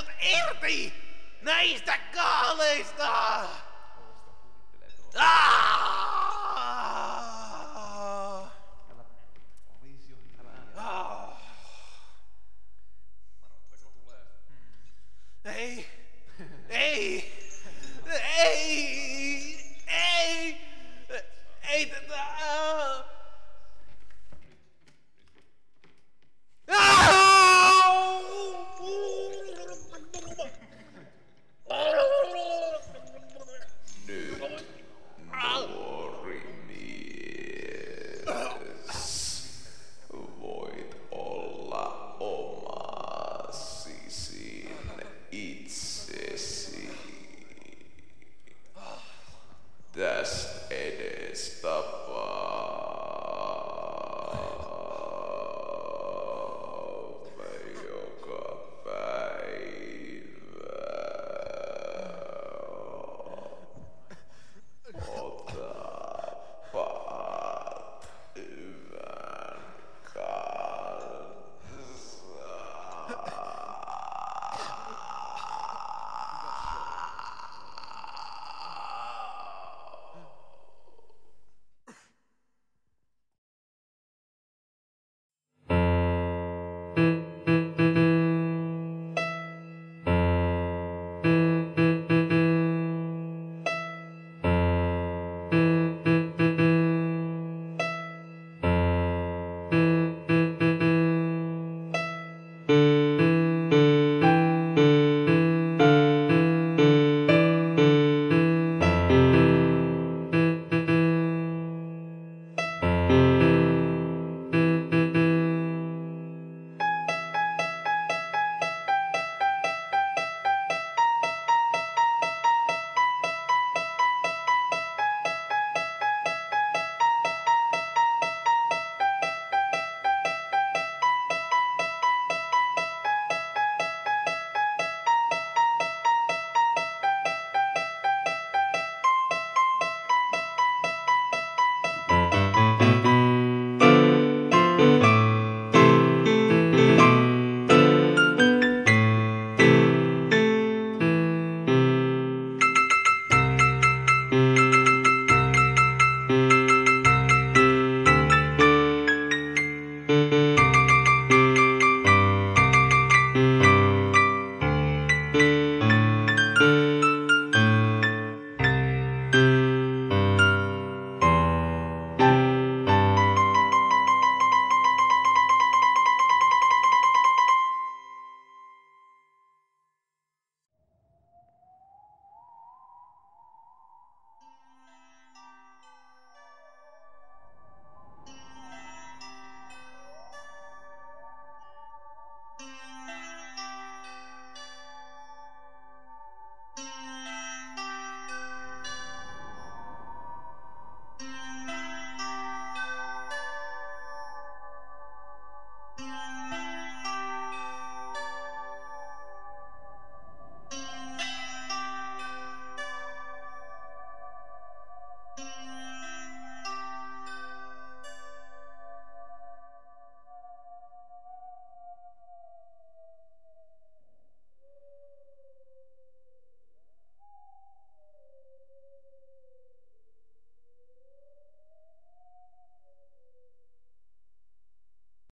Minut irti näistä kaaleista! Ah! Yes, it is the